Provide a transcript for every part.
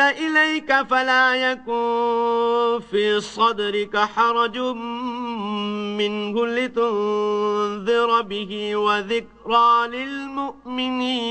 إليك فلا يكن في صدرك حرج منه لتنذر به وذكرى للمؤمنين.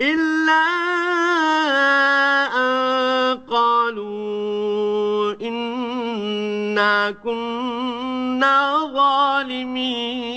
إلا أن قالوا إنا كنا ظالمين.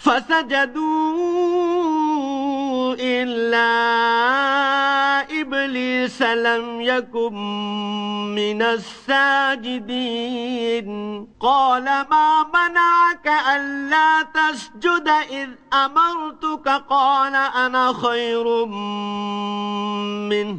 فسجدوا إلا إبليس لم يكن من الساجدين. قال ما منعك ألا تسجد إذ أمرتك؟ قال أنا خير منه.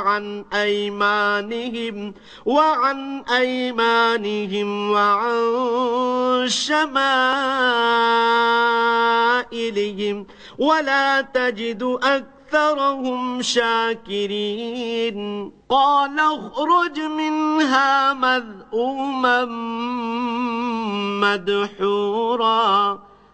وعن أيمانهم وعن أيمانهم وعن شمائلهم. ولا تجد أكثر أكثرهم شاكرين. قال اخرج منها مذءوما مدحورا.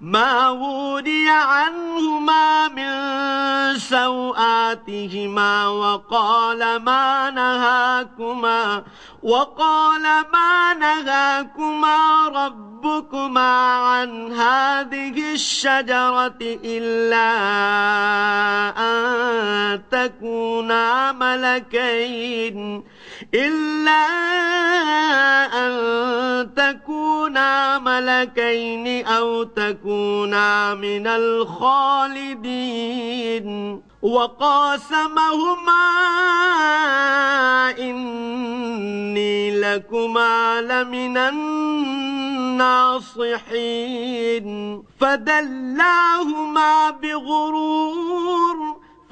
ما وري عنهما من سوآتهما وقال ما نهاكما وقال ما نهاكما ربكما عن هذه الشجرة إلا أن تكونا ملكين إلا أن تكونا ملكين أو تكونا من الخالدين. وقاسمهما إني لكما لمن الناصحين. فدلاهما بغرور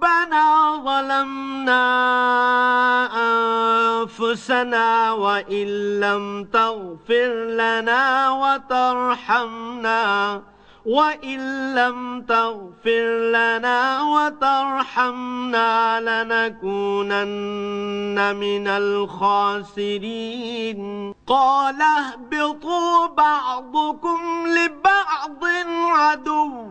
ربنا ظلمنا أنفسنا وإن لم تغفر لنا وترحمنا وإن لم تغفر لنا وترحمنا لنكونن من الخاسرين. قال اهبطوا بعضكم لبعض عدو.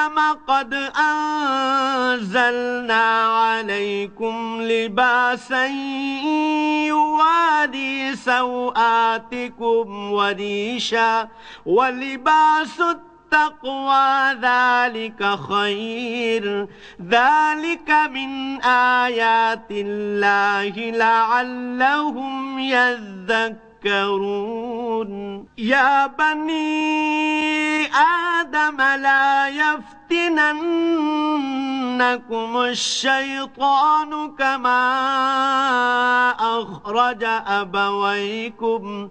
آدم قد أنزلنا عليكم لباسا يوادي سوآتكم وريشا ولباس التقوى ذلك خير. ذلك من آيات الله لعلهم يذكرون. تذكرون يا بني آدم لا يفتننكم الشيطان كما أخرج أبويكم.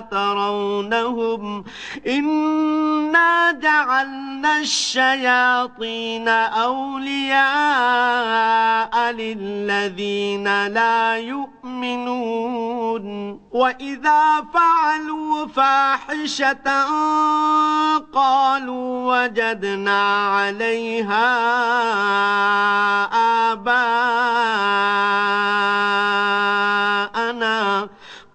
ترونهم إنا جعلنا الشياطين أولياء للذين لا يؤمنون وإذا فعلوا فاحشة قالوا وجدنا عليها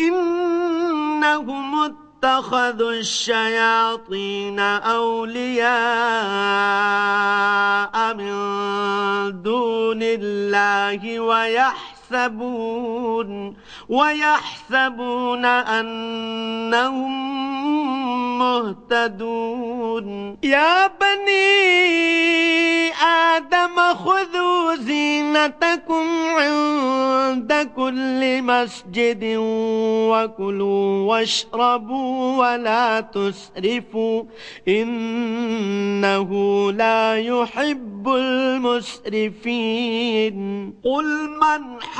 إنهم اتخذوا الشياطين أولياء من دون الله ويحسبون ويحسبون أنهم مهتدون. يا بني آدم خذوا زينتكم عند كل مسجد وكلوا واشربوا ولا تسرفوا. إنه لا يحب المسرفين. قل من حرم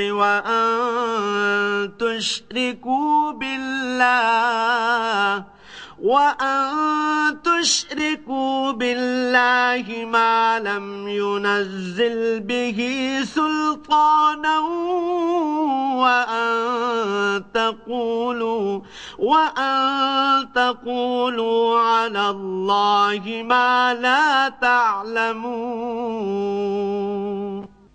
وأن تشركوا بالله وأن تشركوا بالله ما لم ينزل به سلطانا وأن تقولوا وأن تقولوا على الله ما لا تعلمون.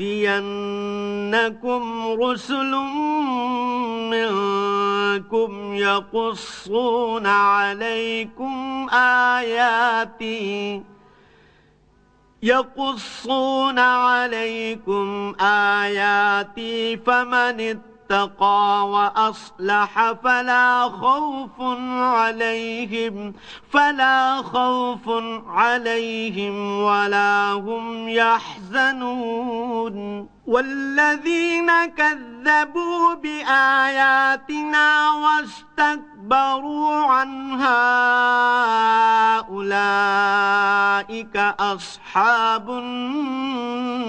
يأتينكم رسل منكم يقصون عليكم آياتي يقصون عليكم آياتي فمن اتقى وأصلح فلا خوف عليهم فلا خوف عليهم ولا هم يحزنون. والذين كذبوا بآياتنا واستكبروا عنها أولئك أصحاب النار.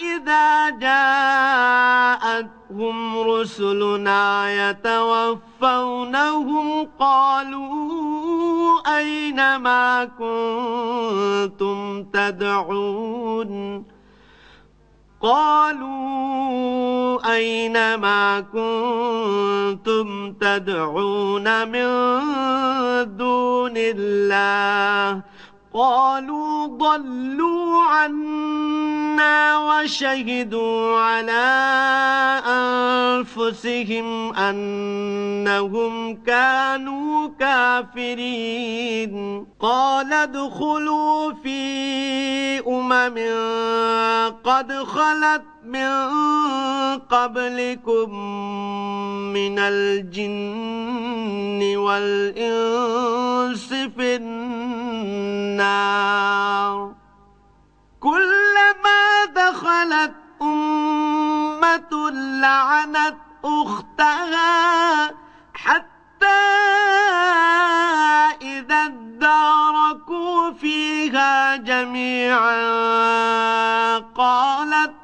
إذا جاءتهم رسلنا يتوفونهم قالوا أين ما كنتم تدعون؟ قالوا أينما كنتم تدعون من دون الله؟ قالوا ضلوا عنا وشهدوا على أنفسهم أنهم كانوا كافرين. قال ادخلوا في أمم قد خلت من قبلكم من الجن والإنس في النار. كلما دخلت أمة لعنت أختها حتى إذا اداركوا فيها جميعا قالت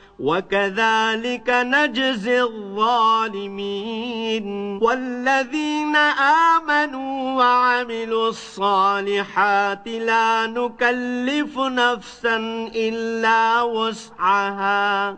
وكذلك نجزي الظالمين والذين آمنوا وعملوا الصالحات لا نكلف نفسا إلا وسعها.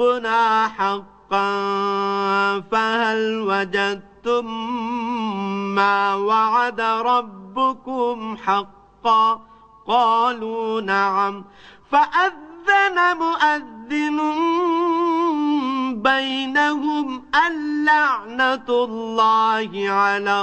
ربنا حقا فهل وجدتم ما وعد ربكم حقا؟ قالوا نعم. فأذن مؤذن بينهم اللعنة الله على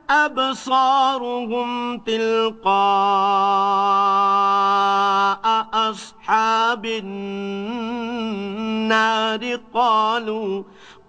أبصارهم تلقاء أصحاب النار قالوا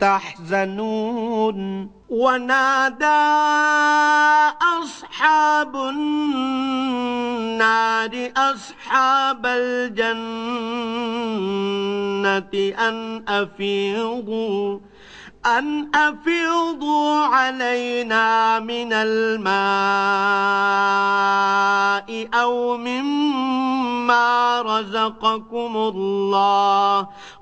تحزنون. ونادى أصحاب النار أصحاب الجنة أن أفيضوا أن أفيضوا علينا من الماء أو مما رزقكم الله.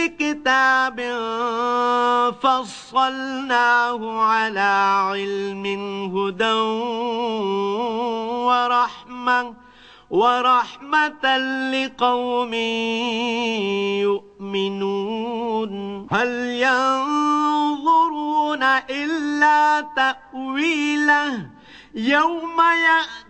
بكتاب فصلناه على علم هدى ورحمة ورحمة لقوم يؤمنون. هل ينظرون إلا تأويله؟ يوم يأتي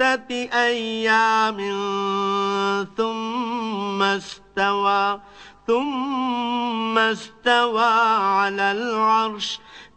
ستة أيام ثم استوى ثم استوى على العرش.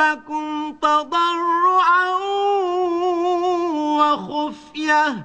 ربكم تضرعا وخفية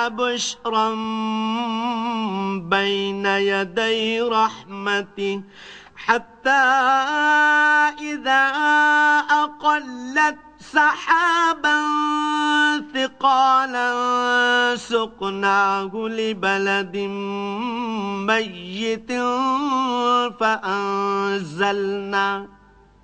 بشرا بين يدي رحمته حتى إذا أقلت سحابا ثقالا سقناه لبلد ميت فأنزلنا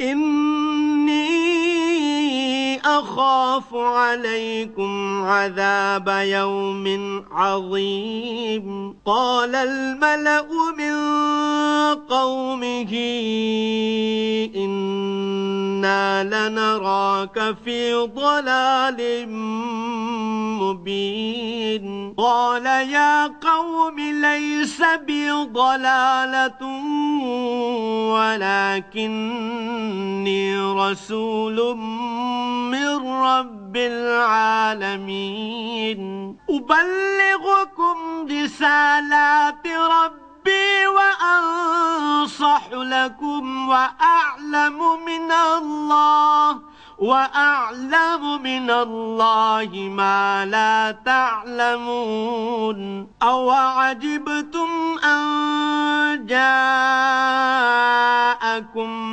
إني أخاف عليكم عذاب يوم عظيم. قال الملأ من قومه إنا لنراك في ضلال مبين. قال يا قوم ليس بي ضلالة ولكني رسول من رب العالمين. أبلغكم رسالات ربي وأنصح لكم وأعلم من الله. وأعلم من الله ما لا تعلمون. أو عجبتم أن جاءكم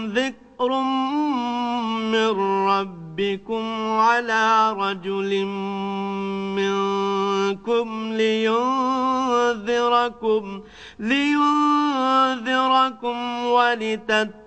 ذكر من ربكم على رجل منكم لينذركم لينذركم ولتتقوا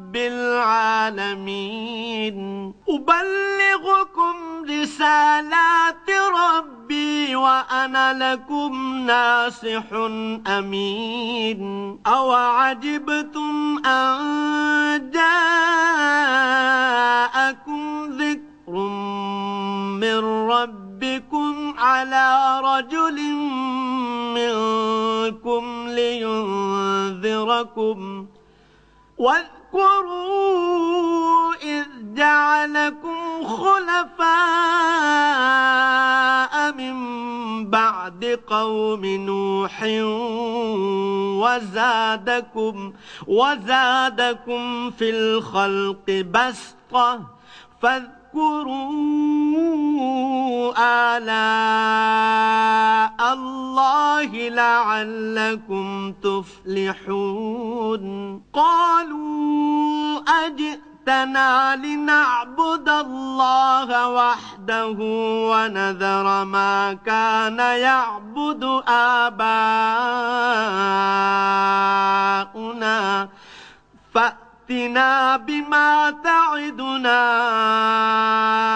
رب العالمين. أبلغكم رسالات ربي وأنا لكم ناصح أمين. أو عجبتم أن جاءكم ذكر من ربكم على رجل منكم لينذركم. واذكروا إذ جعلكم خلفاء من بعد قوم نوح وزادكم وزادكم في الخلق بسطة فاذكروا آلاء الله لعلكم تفلحون. قالوا أجئ لنعبد الله وحده ونذر ما كان يعبد آباؤنا. فأتنا بما تعدنا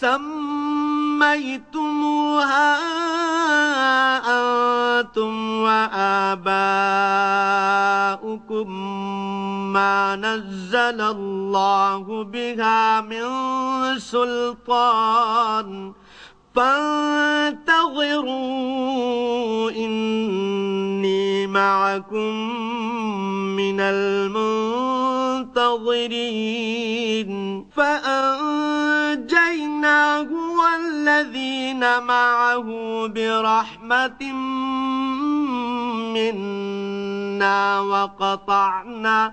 سميتموها أنتم وآباؤكم ما نزل الله بها من سلطان فانتظروا إني معكم من المنتظرين. فأنجيناه والذين معه برحمة منا وقطعنا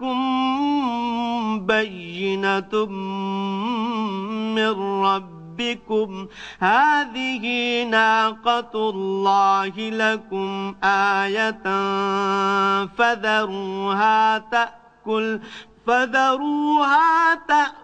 جاءتكم بينة من ربكم. هذه ناقة الله لكم آية فذروها تأكل فذروها تأكل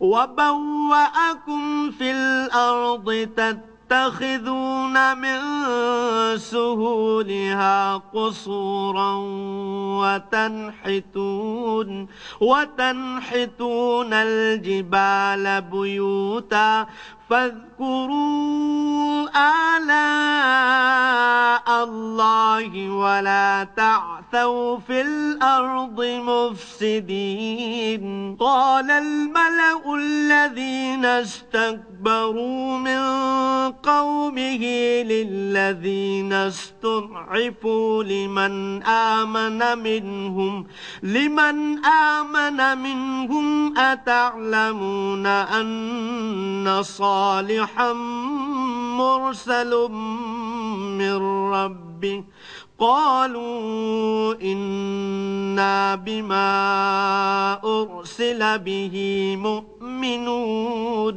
وبوأكم في الأرض تتخذون من سهولها قصورا وتنحتون وتنحتون الجبال بيوتا فاذكروا آلاء الله ولا تعثوا في الأرض مفسدين قال الملأ الذين استكبروا من قومه للذين استضعفوا لمن آمن منهم لمن آمن منهم أتعلمون أن صالحا مرسل من ربه قالوا إنا بما أرسل به مؤمنون.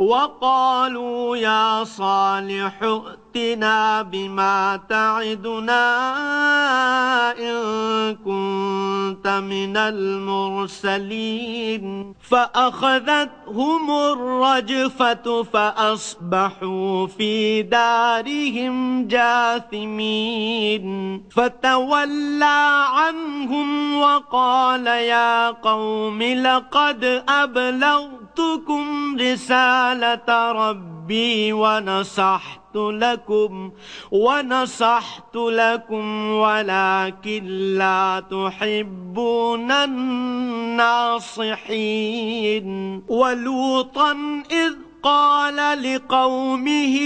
وقالوا يا صالح ائتنا بما تعدنا إن كنت من المرسلين. فأخذتهم الرجفة فأصبحوا في دارهم جاثمين. فتولى عنهم وقال يا قوم لقد أبلغتكم رسالة ربي ونصحت لكم ونصحت لكم ولكن لا تحبون الناصحين ولوطا إذ قال لقومه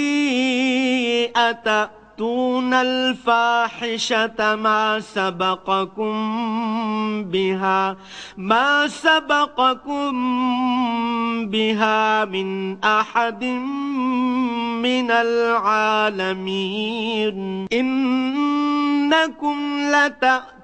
أتأ تأتون الفاحشة ما سبقكم بها ما سبقكم بها من أحد من العالمين. إنكم لتأتون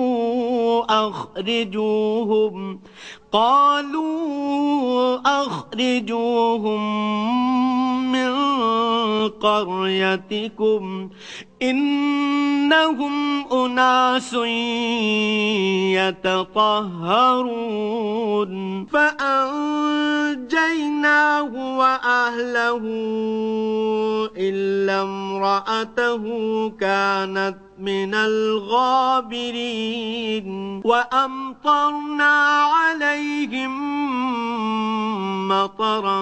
أخرجوهم. قالوا أخرجوهم قريتكم إنهم أناس يتطهرون فأنجيناه وأهله إلا امرأته كانت من الغابرين وأمطرنا عليهم مطرا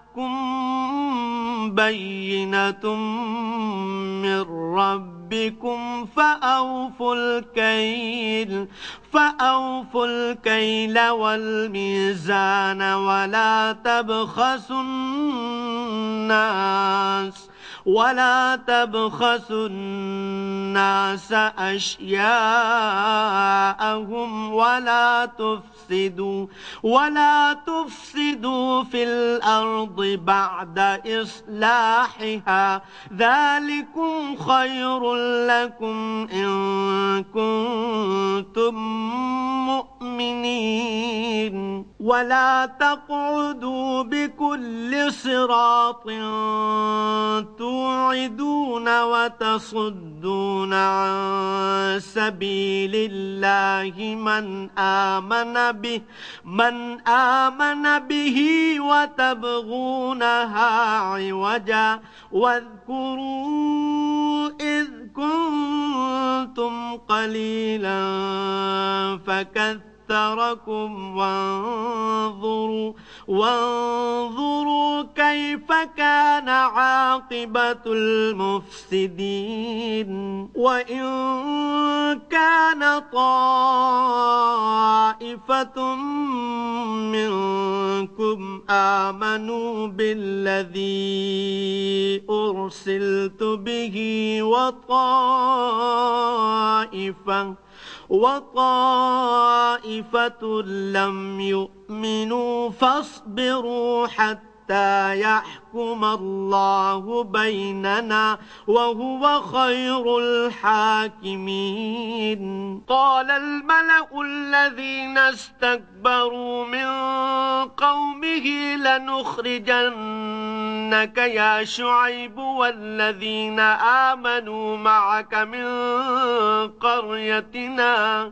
جاءتكم بينة من ربكم فأوفوا الكيل فأوفوا الكيل والميزان ولا تبخسوا الناس. ولا تبخسوا الناس أشياءهم ولا تفسدوا ولا تفسدوا في الأرض بعد إصلاحها ذلكم خير لكم إن كنتم مؤمنين ولا تقعدوا بكل صراط توعدون وتصدون عن سبيل الله من آمن به من آمن به وتبغونها عوجا. واذكروا إذ كنتم قليلا فكثروا أكثركم وانظروا وانظروا كيف كان عاقبة المفسدين. وإن كان طائفة منكم آمنوا بالذي أرسلت به وطائفة وطائفة لم يؤمنوا فاصبروا حتى يحكم الله بيننا وهو خير الحاكمين. قال الملأ الذين استكبروا من قومه لنخرجنك يا شعيب والذين آمنوا معك من قريتنا.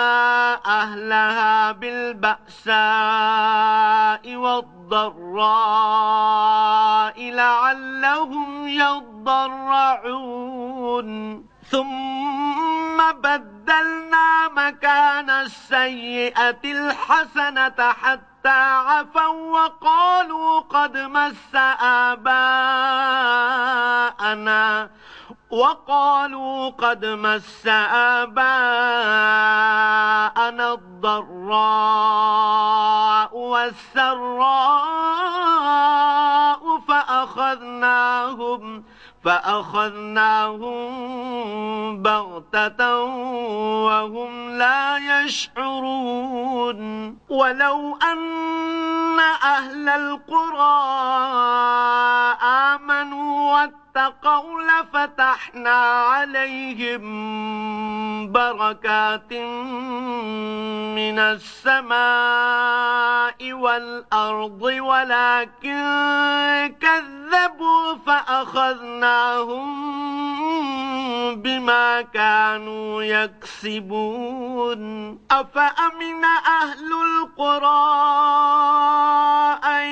بالبأساء والضراء لعلهم يضرعون. ثم بدلنا مكان السيئة الحسنة حتى عفوا وقالوا قد مس آباءنا. وقالوا قد مس آباءنا الضراء والسراء فأخذناهم فأخذناهم بغتة وهم لا يشعرون. ولو أن أهل القرى آمنوا واتقوا لفتحنا عليهم بركات من السماء والأرض ولكن كذبوا فأخذناهم بما كانوا يكسبون. أفأمن أهل القرى أن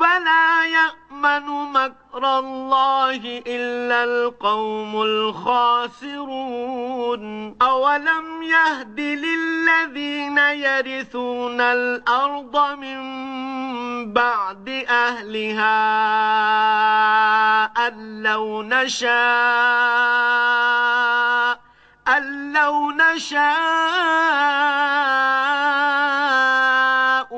فلا يأمن مكر الله إلا القوم الخاسرون. أولم يهد للذين يرثون الأرض من بعد أهلها أن لو نشاء أن لو نشاء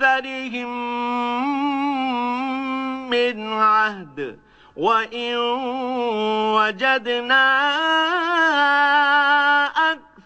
لأكثرهم من عهد وإن وجدنا أكثرهم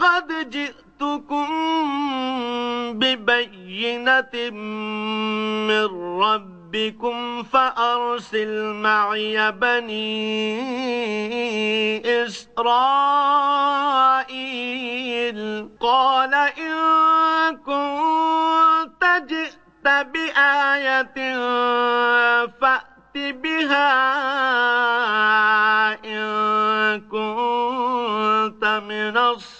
قد جئتكم ببينة من ربكم فأرسل معي بني إسرائيل. قال إن كنت جئت بآية فأت بها إن كنت من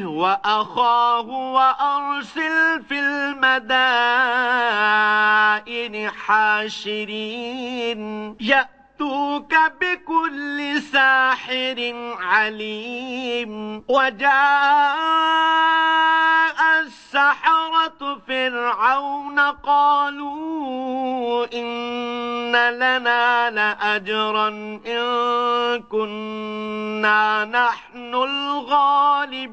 وأخاه وأرسل في المدائن حاشرين. يأتوك بكل ساحر عليم. وجاء السحرة فرعون قالوا إن لنا لأجرا إن كنا نحن الغالبين.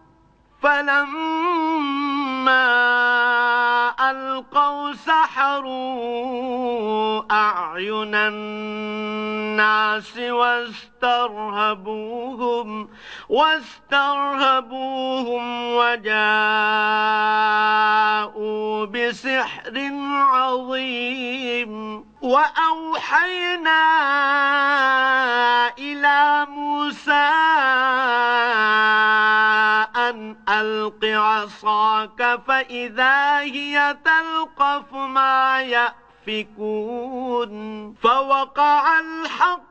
فلما ألقوا سحروا أعين الناس واسترهبوهم واسترهبوهم وجاءوا بسحر عظيم. وأوحينا إلى موسى أن ألق عصاك فإذا هي تلقف ما يأفكون فوقع الحق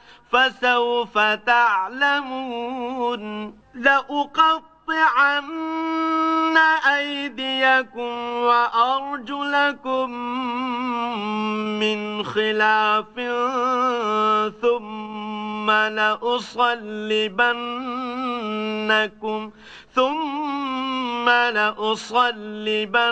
فسوف تعلمون. لأقطع لأقطعن أيديكم وأرجلكم من خلاف ثم لأصلبنكم ثم لأصلبنكم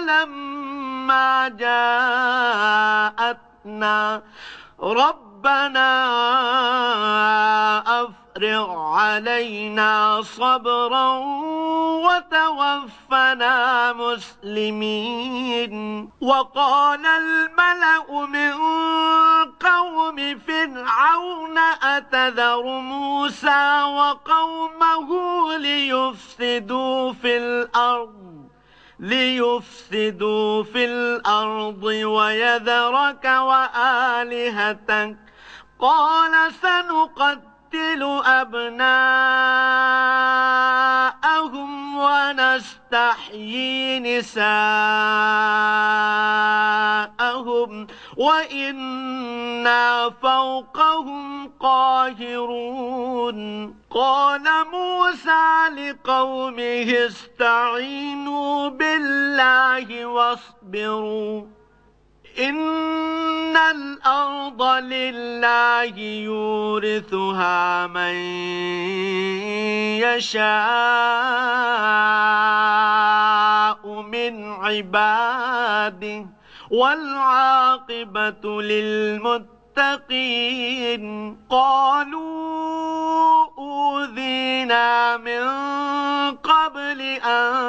لما جاءتنا ربنا أفرغ علينا صبرا وتوفنا مسلمين. وقال الملأ من قوم فرعون أتذر موسى وقومه ليفسدوا في الأرض؟ ليفسدوا في الأرض ويذرك وآلهتك. قال سنقتل أبناءهم ونستحيي نساءهم وإنا فوقهم قاهرون. قال موسى لقومه استعينوا بالله واصبروا. إن الأرض لله يورثها من يشاء من عباده والعاقبة للمتقين قالوا أوذينا من قبل أن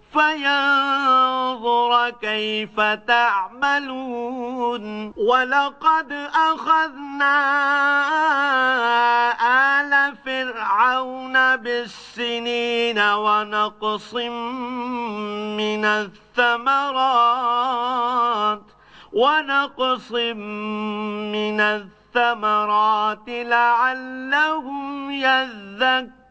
فينظر كيف تعملون ولقد أخذنا آل فرعون بالسنين ونقص من الثمرات ونقص من الثمرات لعلهم يذكرون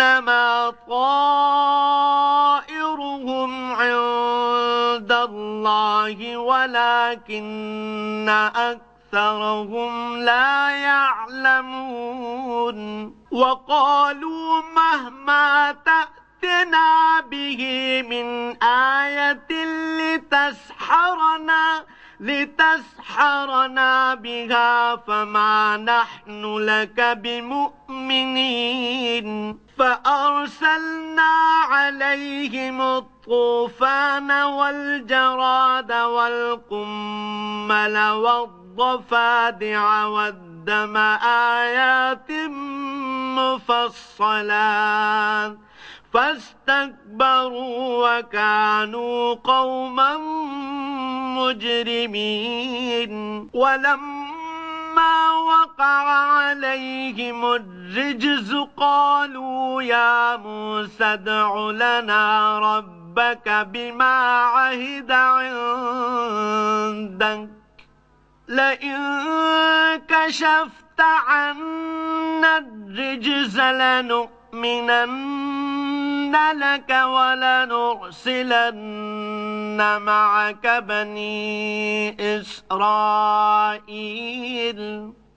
إنما طائرهم عند الله ولكن أكثرهم لا يعلمون. وقالوا مهما تأتنا به من آية لتسحرنا لتسحرنا بها فما نحن لك بمؤمنين. فأرسلنا عليهم الطوفان والجراد والقمل والضفادع والدم آيات مفصلات. فاستكبروا وكانوا قوما مجرمين. ولما وقع عليهم الرجز قالوا يا موسى ادع لنا رب ربك بما عهد عندك. لئن كشفت عنا الرجز لنؤمنن لك ولنرسلن معك بني إسرائيل.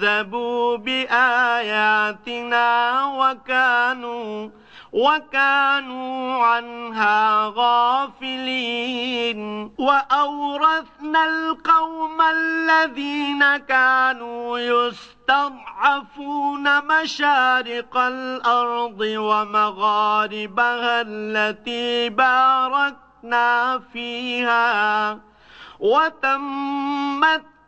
كذبوا بآياتنا وكانوا وكانوا عنها غافلين وأورثنا القوم الذين كانوا يستضعفون مشارق الأرض ومغاربها التي باركنا فيها وتمت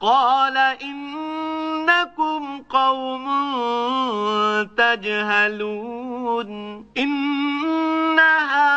قال إنكم قوم تجهلون إن هؤلاء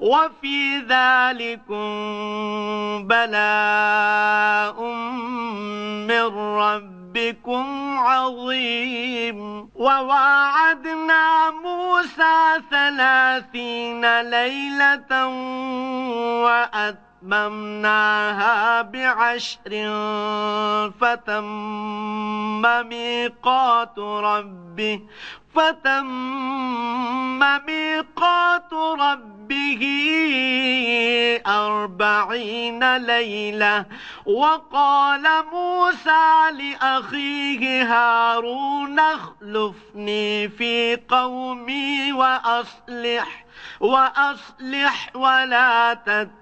وفي ذلكم بلاء من ربكم عظيم. وواعدنا موسى ثلاثين ليلة وأتى أتممناها بعشر فتم ميقات ربه فتم ميقات ربه أربعين ليلة. وقال موسى لأخيه هارون اخلفني في قومي وأصلح وأصلح ولا تتبع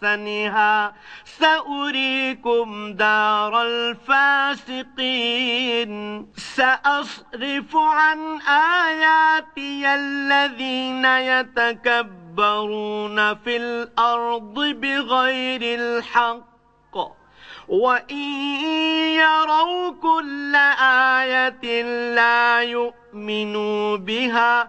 بأحسنها سأريكم دار الفاسقين. سأصرف عن آياتي الذين يتكبرون في الأرض بغير الحق. وإن يروا كل آية لا يؤمنوا بها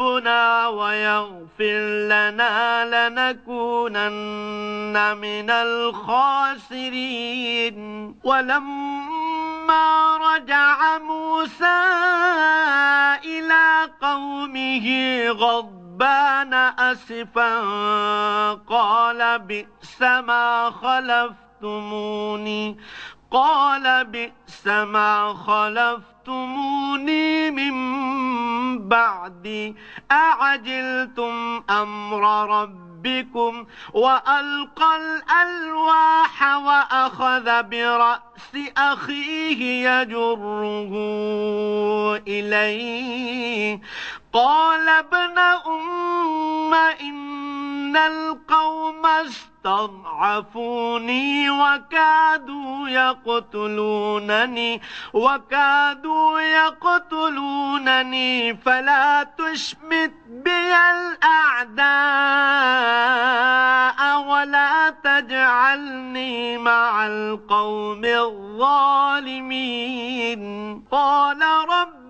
ربنا ويغفر لنا لنكونن من الخاسرين. ولما رجع موسى إلى قومه غضبان أسفا قال بئس ما خلفتموني. قال بئس ما خلفتموني من بعدي أعجلتم أمر ربكم وألقى الألواح وأخذ برأس أخيه يجره إليه قال ابن أم إن القوم استضعفوني وكادوا يقتلونني وكادوا يقتلونني فلا تشمت بي الأعداء ولا تجعلني مع القوم الظالمين. قال رب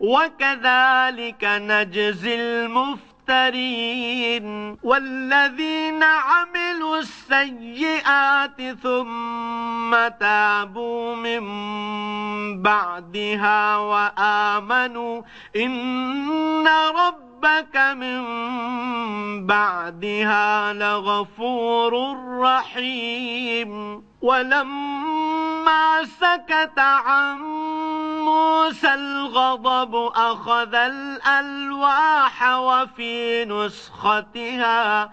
وكذلك نجزي المفترين والذين عملوا السيئات ثم تابوا من بعدها وآمنوا إن رب ربك من بعدها لغفور رحيم. ولما سكت عن موسى الغضب أخذ الألواح وفي نسختها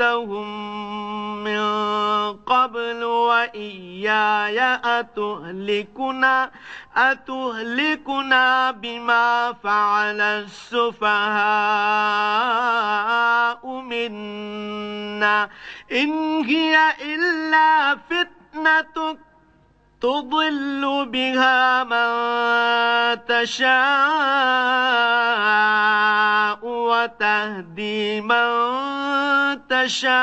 أَشْرَكْتَهُم مِّن قَبْلُ وَإِيَّايَ أَتُهْلِكُنَا أَتُهْلِكُنَا بِمَا فَعَلَ السُّفَهَاءُ مِنَّا إِنْ هِيَ إِلَّا فِتْنَتُكَ تضل بها من تشاء وتهدي من تشاء.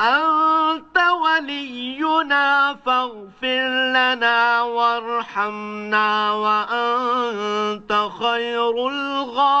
أنت ولينا فاغفر لنا وارحمنا وأنت خير الغافرين.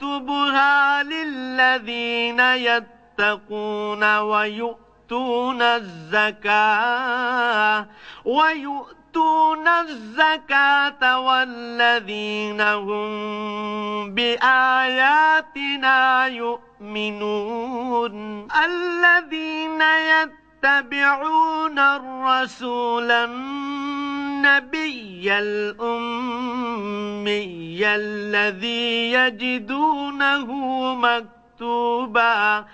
فسأكتبها للذين يتقون ويؤتون الزكاة ويؤتون يؤتون الزكاة والذين هم بآياتنا يؤمنون. الذين يتبعون الرسول النبي الأمي الذي يجدونه مكتوبا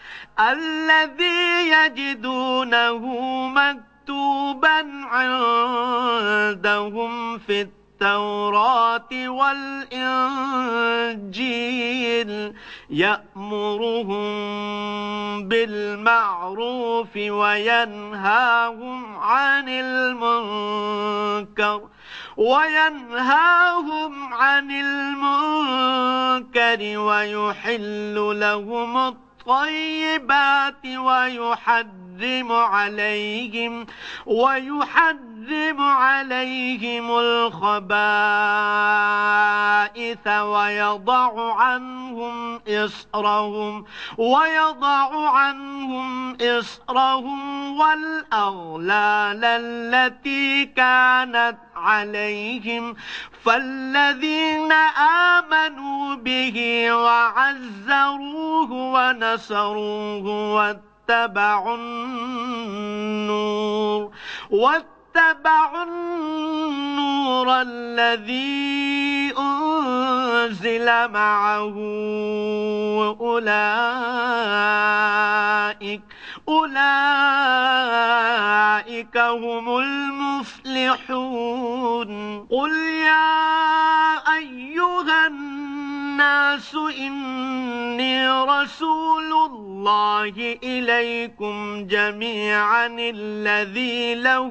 الذي يجدونه مكتوبا عندهم في التوراة والإنجيل يأمرهم بالمعروف وينهاهم عن المنكر وينهاهم عن المنكر ويحل لهم الطيبات ويحرم عليهم ويحرم عليهم الخبائث ويضع عنهم إصرهم ويضع عنهم إصرهم والأغلال التي كانت عليهم فالذين آمنوا به وعزروه ونصروه واتبعوا النور النور الذي أنزل معه أولئك أولئك هم المفلحون. قل يا أيها الناس إني رسول الله إليكم جميعا الذي له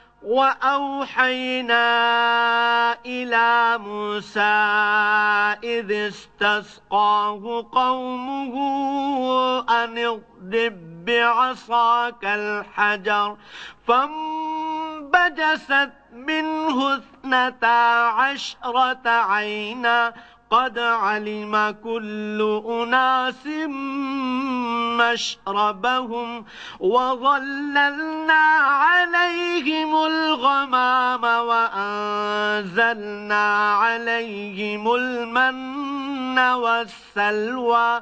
وأوحينا إلى موسى إذ استسقاه قومه أن اضرب بعصاك الحجر فانبجست منه اثنتا عشرة عينا قد علم كل أناس مشربهم وظللنا عليهم الغمام وأنزلنا عليهم المن والسلوى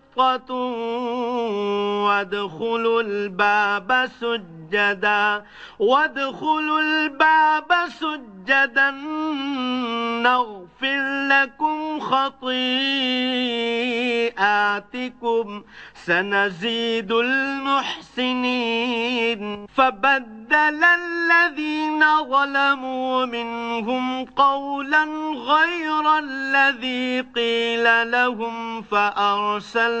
حفظة وادخلوا الباب سجدا وادخلوا الباب سجدا. نغفر لكم خطيئاتكم سنزيد المحسنين. فبدل الذين ظلموا منهم قولا غير الذي قيل لهم فأرسلنا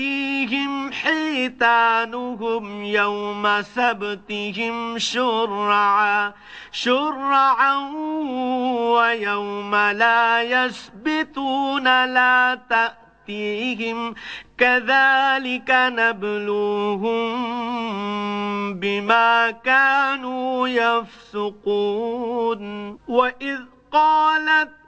تأتيهم حيتانهم يوم سبتهم شرعا شرعا ويوم لا يسبتون لا تأتيهم كذلك نبلوهم بما كانوا يفسقون. وإذ قالت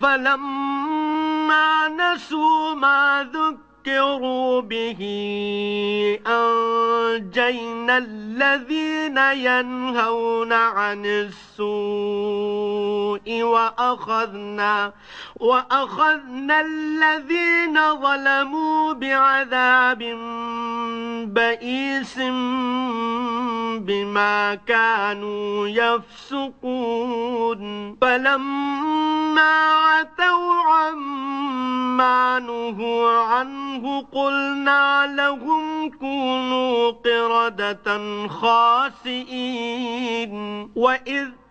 فلما نسوا ما ذكروا ذكروا به أنجينا الذين ينهون عن السوء وأخذنا وأخذنا الذين ظلموا بعذاب بئيس بما كانوا يفسقون فلما عتوا عما نهوا عنه قلنا لهم كونوا قردة خاسئين. وإذ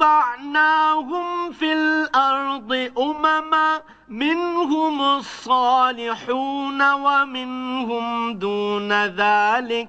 وقطعناهم في الأرض أمما منهم الصالحون ومنهم دون ذلك.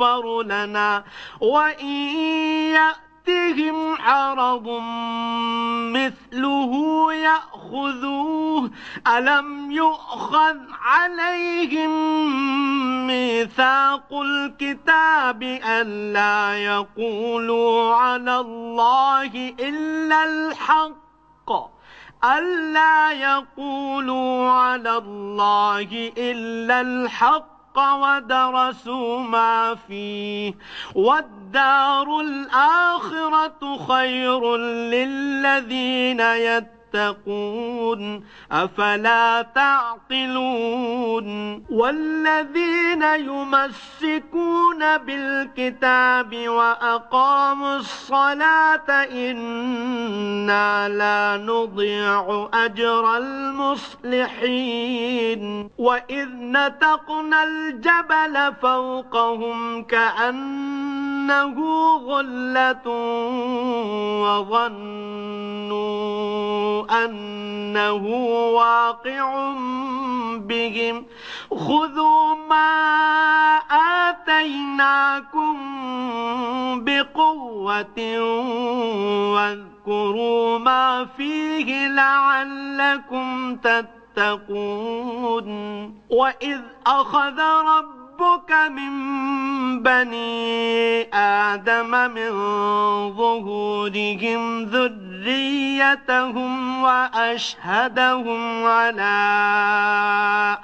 لنا وإن يأتهم عرض مثله يأخذوه ألم يؤخذ عليهم ميثاق الكتاب ألا يقولوا على الله إلا الحق ألا يقولوا على الله إلا الحق ودرسوا ما فيه. والدار الآخرة خير للذين يتقون. تتقون أفلا تعقلون؟ والذين يمسكون بالكتاب وأقاموا الصلاة إنا لا نضيع أجر المصلحين. وإذ نتقنا الجبل فوقهم كأنه غلة وظنوا أنه واقع بهم. خذوا ما آتيناكم بقوة واذكروا ما فيه لعلكم تتقون. وإذ أخذ رب ربك من بني آدم من ظهورهم ذريتهم وأشهدهم على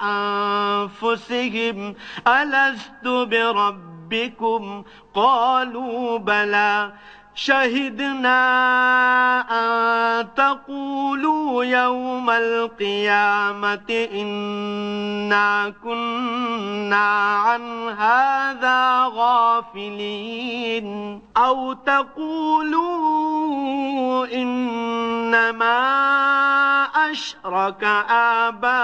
أنفسهم ألست بربكم؟ قالوا بلى. شهدنا أن تقولوا يوم القيامة إنا كنا عن هذا غافلين. أو تقولوا إنما أشرك آباؤنا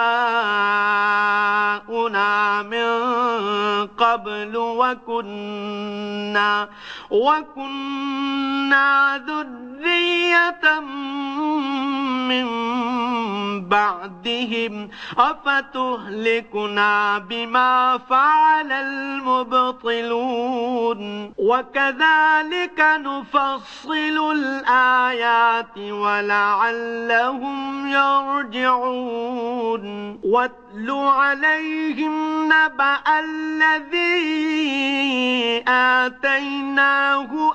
من قبل وكنا وكنا ذرية من بعدهم أفتهلكنا بما فعل المبطلون وكذلك نفصل الآيات ولعلهم يرجعون واتل عليهم نبأ الذي آتيناه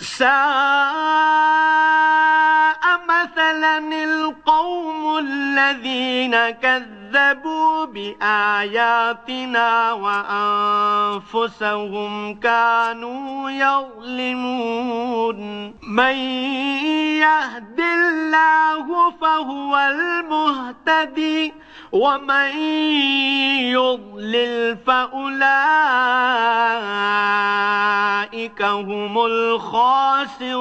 ساء مثلا القوم الذين كذبوا بآياتنا وأنفسهم كانوا يظلمون. من يهد الله فهو المهتدي. ومن يضلل فأولئك هم الخاسرون.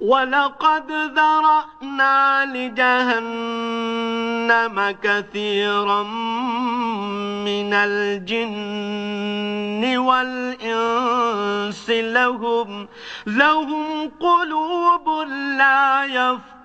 ولقد ذرأنا لجهنم كثيرا من الجن والإنس. لهم لهم قلوب لا يفقهون.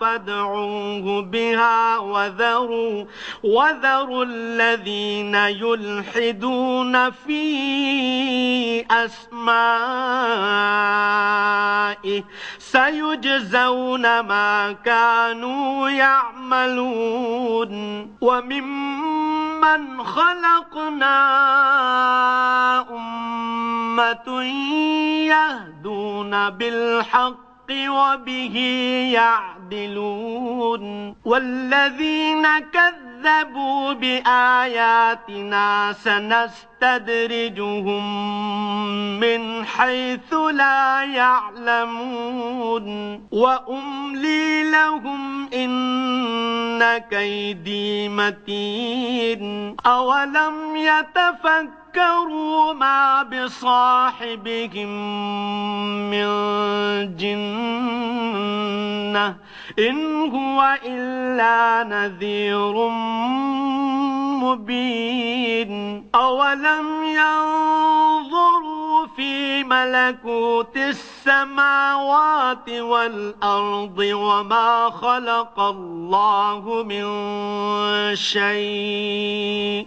فادعوه بها وذروا وذروا الذين يلحدون في أسمائه. سيجزون ما كانوا يعملون. وممن خلقنا أمة يهدون بالحق وبه يعدلون والذين كذبوا بآياتنا سنستدرجهم من حيث لا يعلمون وأملي لهم إن كيدي متين أولم يتفكروا ذكروا ما بصاحبهم من جنة إن هو إلا نذير مبين أولم ينظروا في ملكوت السماوات والأرض وما خلق الله من شيء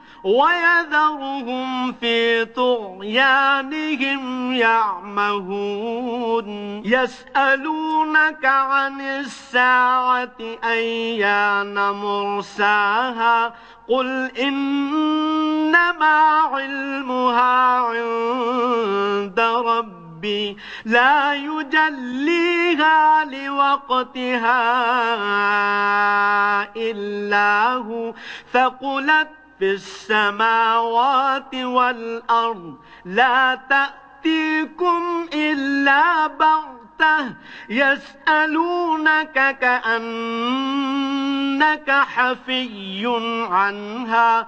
ويذرهم في طغيانهم يعمهون. يسألونك عن الساعة أيان مرساها. قل إنما علمها عند ربي. لا يجليها لوقتها إلا هو. ثقلت في السماوات والأرض لا تأتيكم إلا بغتة يسألونك كأنك حفي عنها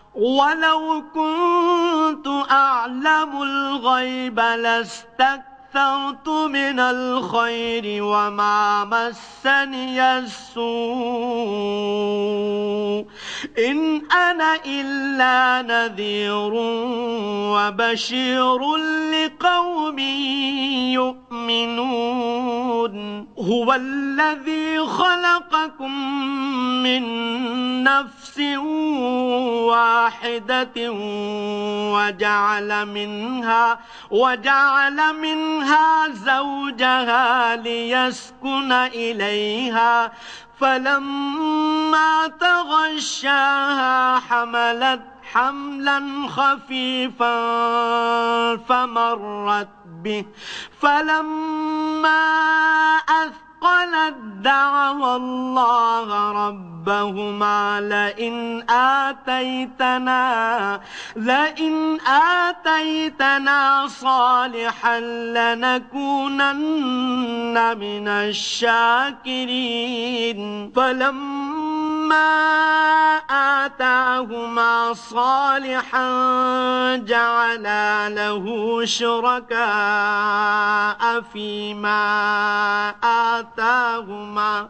ولو كنت أعلم الغيب لاستكثرت من الخير وما مسني السوء. إن أنا إلا نذير وبشير لقوم يؤمنون. هو الذي خلقكم من نفس واحدة وجعل منها وجعل منها زوجها ليسكن إليها فلما تغشاها حملت حملا خفيفا فمرت به فلما أثقلت دعوى الله ربهما لئن آتيتنا لئن آتيتنا صالحا لنكونن من الشاكرين. فلما آتاهما صالحا جعلا له شركاء فيما آتاهما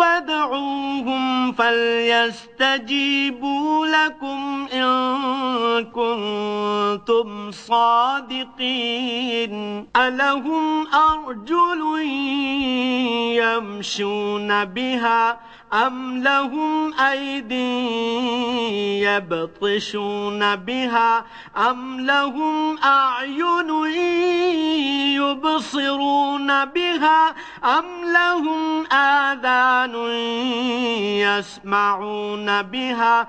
فادعوهم فليستجيبوا لكم إن كنتم صادقين. ألهم أرجل يمشون بها أم لهم أيدي يبطشون بها أم لهم أعين يبصرون بها أم لهم آذان يسمعون بها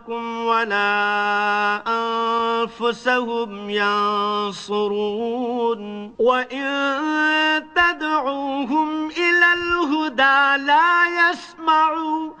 ولا أنفسهم ينصرون. وإن تدعوهم إلى الهدى لا يسمعوا.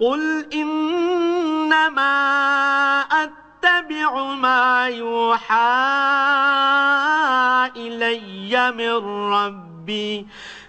قل إنما أتبع ما يوحى إلي من ربي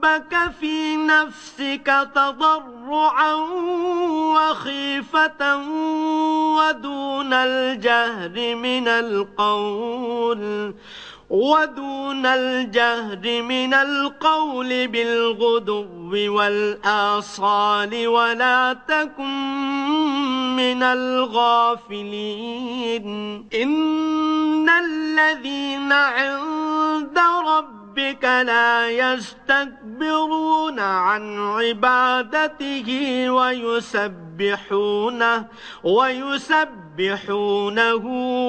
ربك في نفسك تضرعا وخيفة ودون الجهر من القول ودون الجهر من القول بالغدو والآصال ولا تكن من الغافلين. إن الذين عند ربك ربك لا يستكبرون عن عبادته ويسبحونه ويسبحونه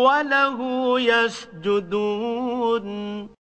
وله يسجدون.